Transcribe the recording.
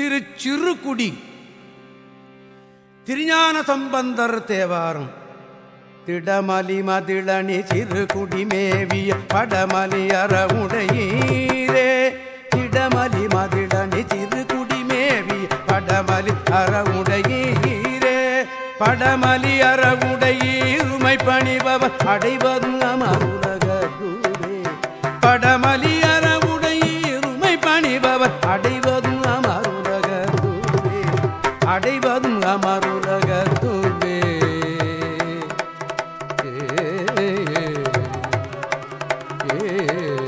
திருச்சிறுகுடி. திருஞான சம்பந்தர் தேவாரம். திடமலி மதிளணி சிறுகுடி மேவிய படமலி அறவுடையீரே. திடமலி மதிளணி சிறுகுடி மேவிய படமலி அறவுடையீரே. படமலி அறவுடையீருமை பணிபவன் அடைவதும் அமருலகூரே படமலி அறவுடையீருமை பணிபவன் அடை அடைவதும் அமருலகத்துவே ஏ.